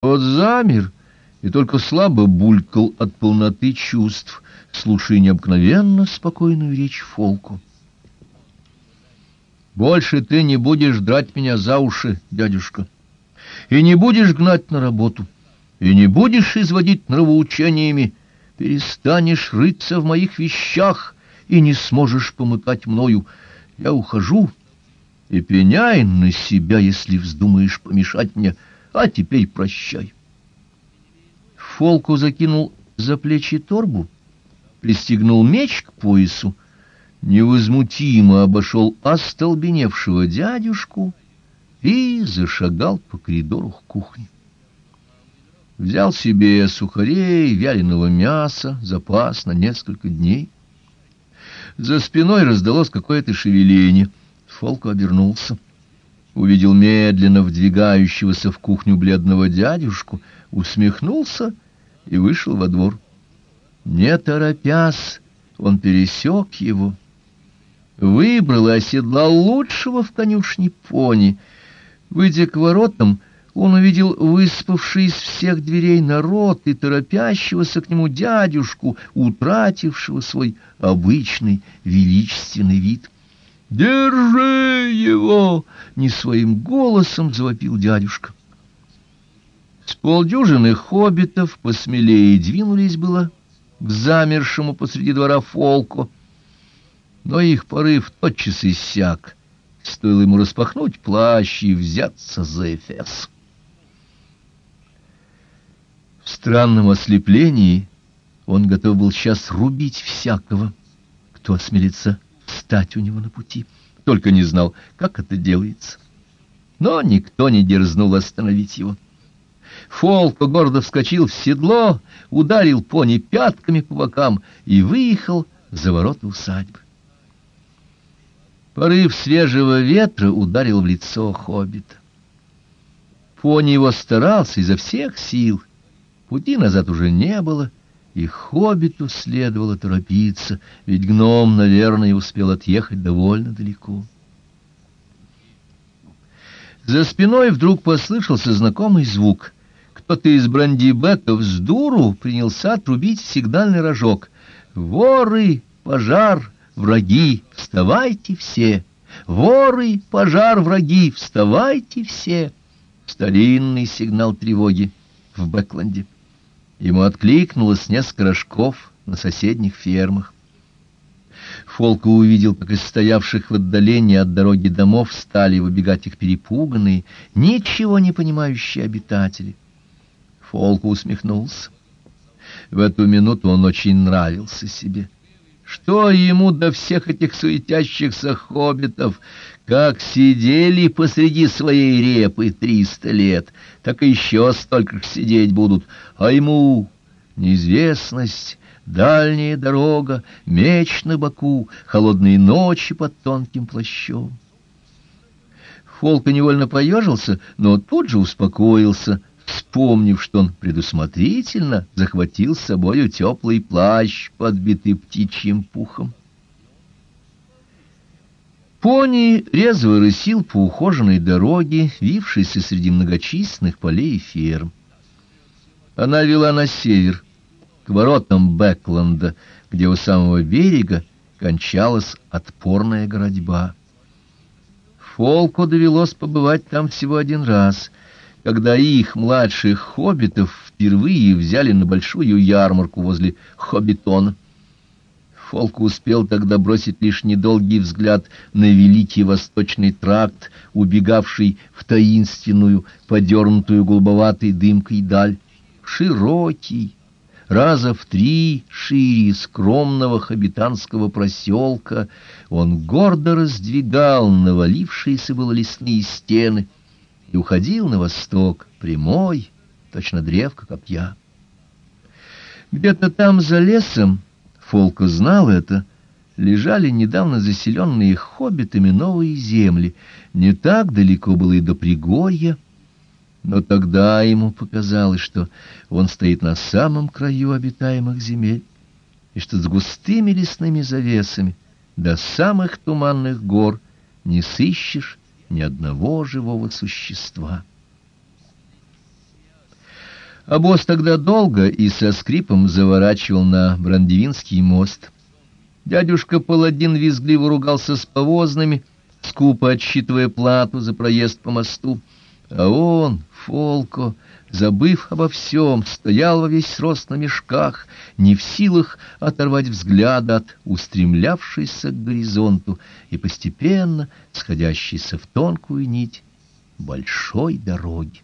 Тот замер и только слабо булькал от полноты чувств, слушая необыкновенно спокойную речь Фолку. «Больше ты не будешь драть меня за уши, дядюшка, и не будешь гнать на работу, и не будешь изводить нравоучениями, перестанешь рыться в моих вещах и не сможешь помыкать мною. Я ухожу, и пеняй на себя, если вздумаешь помешать мне, а теперь прощай». Фолку закинул за плечи торбу, пристегнул меч к поясу, невозмутимо обошел остолбеневшего дядюшку и зашагал по коридору к кухне. Взял себе сухарей, вяленого мяса, запас на несколько дней. За спиной раздалось какое-то шевеление. Фолку обернулся. Увидел медленно вдвигающегося в кухню бледного дядюшку, усмехнулся и вышел во двор. Не торопясь, он пересек его, выбрал и оседлал лучшего в конюшне пони. Выйдя к воротам, он увидел выспавший из всех дверей народ и торопящегося к нему дядюшку, утратившего свой обычный величественный вид. «Держи его!» — не своим голосом завопил дядюшка. С полдюжины хоббитов посмелее двинулись было к замершему посреди двора Фолку, но их порыв тотчас иссяк. Стоило ему распахнуть плащ и взяться за Эфес. В странном ослеплении он готов был сейчас рубить всякого, кто осмелится встать у него на пути, только не знал, как это делается. Но никто не дерзнул остановить его. Фолко гордо вскочил в седло, ударил пони пятками по бокам и выехал за ворота усадьбы. Порыв свежего ветра ударил в лицо хоббита. Пони его старался изо всех сил. Пути назад уже не было, и хоббиту следовало торопиться, ведь гном, наверное, успел отъехать довольно далеко. За спиной вдруг послышался знакомый звук — кто-то из брандибеков с дуру принялся трубить сигнальный рожок. «Воры, пожар, враги, вставайте все! Воры, пожар, враги, вставайте все!» Старинный сигнал тревоги в Бэкленде. Ему откликнулось несколько рожков на соседних фермах. Фолка увидел, как из стоявших в отдалении от дороги домов стали выбегать их перепуганные, ничего не понимающие обитатели. Фолк усмехнулся. В эту минуту он очень нравился себе. Что ему до всех этих суетящихся хоббитов, как сидели посреди своей репы триста лет, так еще столько же сидеть будут, а ему неизвестность, дальняя дорога, меч на боку, холодные ночи под тонким плащом. Фолка невольно поежился, но тут же успокоился — вспомнив, что он предусмотрительно захватил с собою теплый плащ, подбитый птичьим пухом. Пони резво рысил по ухоженной дороге, вившейся среди многочисленных полей и ферм. Она вела на север, к воротам Бэкленда, где у самого берега кончалась отпорная городьба. Фолку довелось побывать там всего один раз — когда их, младших хоббитов, впервые взяли на большую ярмарку возле Хоббитона. Фолк успел тогда бросить лишь недолгий взгляд на великий восточный тракт, убегавший в таинственную, подернутую голубоватой дымкой даль. Широкий, раза в три шире скромного хоббитанского проселка, он гордо раздвигал навалившиеся было лесные стены — и уходил на восток, прямой, точно древко копья. Где-то там за лесом, Фолко знал это, лежали недавно заселенные хоббитами новые земли. Не так далеко было и до Пригорья, но тогда ему показалось, что он стоит на самом краю обитаемых земель, и что с густыми лесными завесами до самых туманных гор не сыщешь ни одного живого существа. Обоз тогда долго и со скрипом заворачивал на Брандивинский мост. Дядюшка Паладин визгливо ругался с повозными, скупо отсчитывая плату за проезд по мосту. А он, Фолко, забыв обо всем, стоял во весь рост на мешках, не в силах оторвать взгляд от устремлявшейся к горизонту и постепенно сходящейся в тонкую нить большой дороги.